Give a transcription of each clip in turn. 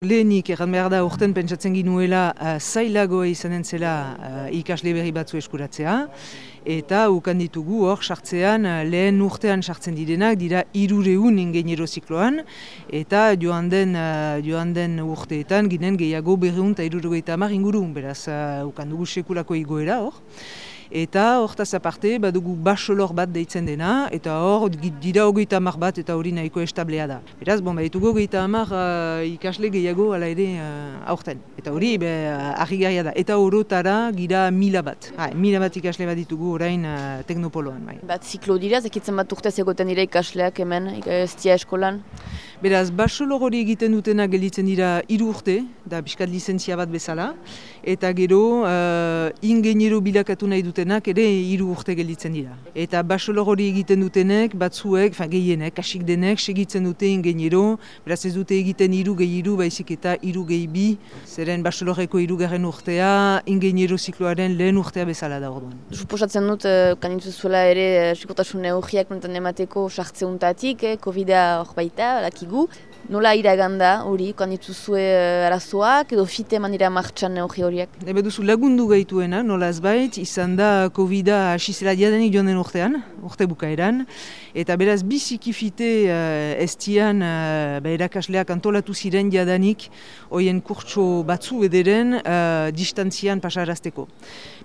Lehenik, erran behar da, urten pentsatzen ginuela uh, zailagoa izanen zela uh, ikasle berri batzu eskuratzea. Eta ukan ditugu hor, sartzean, lehen urtean sartzen direnak, dira irureun ingeniero zikloan. Eta joan den, uh, joan den urteetan, ginen gehiago berreun eta irurogeita amar inguru. Beraz, uh, ukan dugu sekulako igoera hor. Eta hortaz aparte, badugu basolor bat deitzen dena, eta hor dira hogeita hamar bat eta hori nahiko establea da. Beraz, bon, baditugu hogeita hamar uh, ikasle gehiago ala ere uh, aurten. Eta hori, be, uh, da. Eta horotara gira mila bat. Ha, mila bat ikasle bat ditugu orain uh, teknopoloan. Bai. Bat ziklo dira, zekitzen bat urtez egoten dira ikasleak hemen, estia eskolan? Beraz, basolor hori egiten dutena gelditzen dira hiru urte, da biskat lizentzia bat bezala, eta gero uh, ingeniero bilakatu nahi dute dutenak ere hiru urte gelditzen dira. Eta basolor hori egiten dutenek, batzuek, fa gehienek, kasik denek, segitzen dute ingeniero, beraz ez dute egiten hiru gehi hiru, baizik eta hiru gehi bi, zeren basolorreko hiru garen urtea, ingeniero zikloaren lehen urtea bezala da orduan. Suposatzen dut, uh, kanitzu zuela ere, uh, sikotasun neugriak nontan emateko sartzeuntatik, eh, COVID-a hor baita, lakigu, Nola iraganda hori, kan dituzue uh, arazoak edo fite eman dira martxan neogi horiak? Ebe duzu lagundu gaituena, nola ez bait, izan da COVID-a asizela diadenik joan den urtean, urte bukaeran, eta beraz biziki fite uh, estian uh, ba, erakasleak antolatu ziren diadanik hoien kurtso batzu ederen uh, distantzian pasarazteko.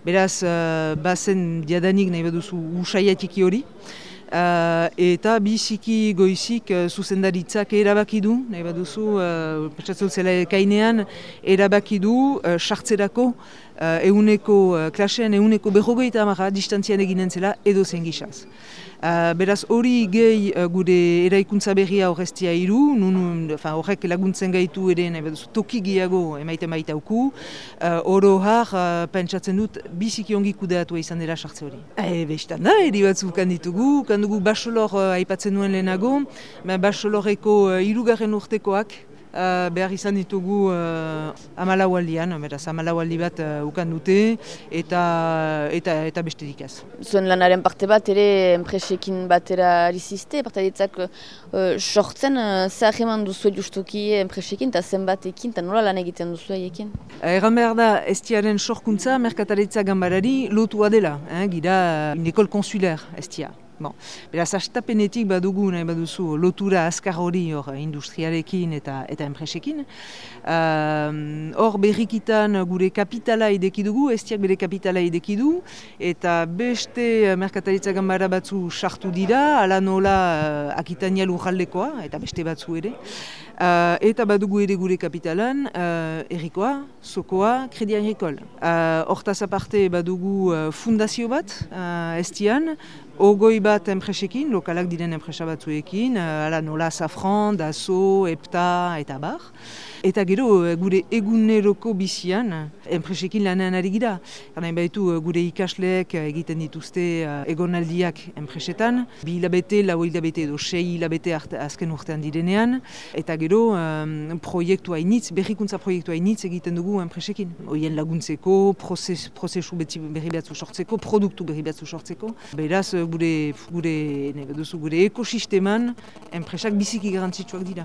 Beraz, uh, bazen diadanik nahi baduzu usaiatiki hori, Uh, eta biziki goizik uh, zuzendaritzak erabaki du, nahi baduzu, uh, petsatzen zela kainean, erabaki du uh, sartzerako uh, euneko, uh, klasean euneko berrogeita amara distantzian eginen zela edo zen gizaz. Uh, beraz hori gehi uh, gure eraikuntza berria horreztia iru, horrek laguntzen gaitu ere nahi baduzu toki gehiago emaiten baita uku, uh, oro har uh, pentsatzen dut biziki ongi kudeatu izan dela sartze hori. E, bestan da, eri batzu ditugu, kandugu basolor uh, aipatzen nuen lehenago, basoloreko uh, irugarren urtekoak, uh, behar izan ditugu uh, amalau aldian, beraz amalau aldi bat uh, ukan dute eta eta eta beste dikaz. Zuen lanaren parte bat ere enpresekin batera arizizte, parte ditzak uh, sortzen uh, zahar eman duzu justuki enpresekin eta zenbatekin eta nola lan egiten duzu ekin? Egan behar da, estiaren sorkuntza merkataritza gambarari lotua dela, eh, gira Nikol Konsuler estia. Bon. Beraz, astapenetik badugu nahi baduzu lotura azkar hori hor industriarekin eta eta enpresekin. Hor uh, berrikitan gure kapitala ideki dugu, estiak bere kapitala ideki du, eta beste merkataritza gambara batzu sartu dira, ala nola uh, akitania lujaldekoa, eta beste batzu ere. Uh, eta badugu ere gure kapitalan, uh, errikoa, sokoa, kredi agrikol. Uh, hortaz aparte badugu uh, fundazio bat, uh, estian, ogoi bat enpresekin, lokalak diren enpresa batzuekin, uh, ala nola Safran, Daso, Epta eta bar. Eta gero, eh, gure eguneroko bizian, enpresekin lanean ari gira. Gana baitu eh, gure ikasleek egiten dituzte egonaldiak enpresetan. Bi hilabete, lau hilabete edo sei hilabete azken urtean direnean. Eta gero, um, proiektu hainitz, berrikuntza proiektu hainitz egiten dugu enpresekin. Hoien laguntzeko, prozesu prozes berri behatzu sortzeko, produktu berri behatzu sortzeko. Beraz, gure, gure, gure ekosisteman enpresak biziki garantzitsuak dira.